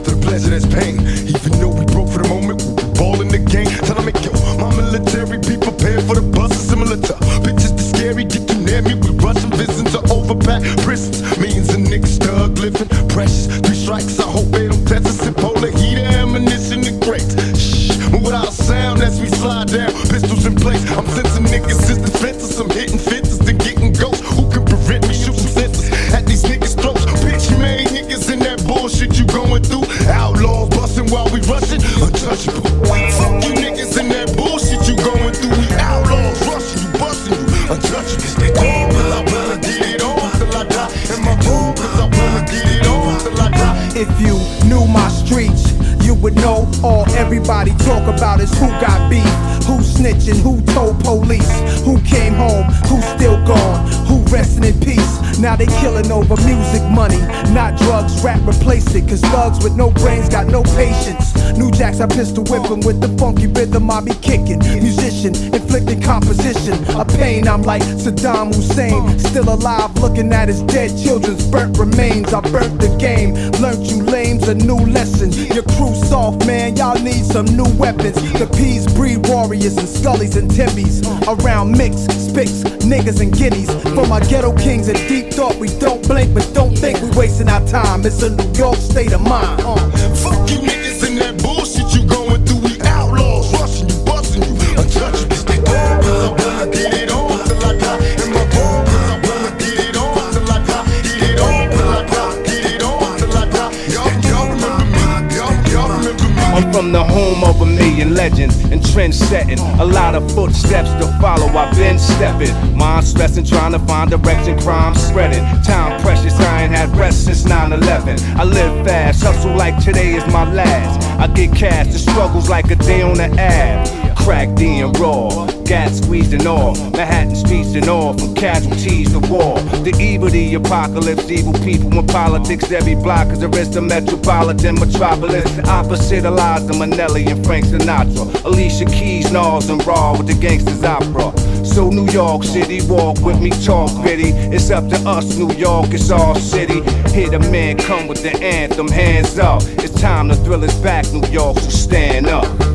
After the pleasure, that's pain. Even though we broke for the moment, we ball in the game. Tell make yo, my military, be prepared for the bus. and similar to bitches, the scary, get too near me. We rushing visions to overpack prisons. Millions of niggas, stuck living, precious. Three strikes, I hope it That bullshit you going through. You, you. I my get it. If you knew my streets, you would know all everybody talk about is who got beef, who snitching, who told police, who came home, who still gone, who resting in peace. Now they killing over music money, not drugs. Rap replace it, cause thugs with no brains got no patience. New jacks, I pistol whip 'em with the funky rhythm I be kicking. Musician, inflicting composition. A pain, I'm like Saddam Hussein. Still alive, looking at his dead children's burnt remains. I burnt the game, learned you lames a new lesson. Your crew soft, man, y'all need some new weapons. The P's breed warriors and scullies and timbies. Around mix, spicks, niggas and guineas. For my ghetto kings and deep thought, we don't blink, but don't think we wasting our time. It's a New York state of mind. Uh. Fuck you from the home of a million legends and trend setting. A lot of footsteps to follow, I've been stepping. Mind stressing, trying to find direction, crime spreading. Time precious, I ain't had rest since 9 11. I live fast, hustle like today is my last. I get cash, the struggles like a day on the ab. Crack D and raw, gas squeezed and all. Manhattan streets and all, from casualties to war. The evil, the apocalypse, evil people in politics. Every block is a rest of metropolitan metropolis. The opposite of Liza Minnelli and Frank Sinatra. Alicia Keys, Nas, and Raw with the gangsters opera. So New York City, walk with me, talk gritty. It's up to us, New York, it's our city. Hear the man come with the anthem, hands up. It's time to thrill is back, New York, so stand up.